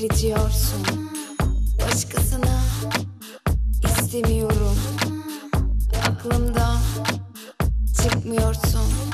geçiyorsun Başkasına istemiyorum. Aklımdan çıkmıyorsun.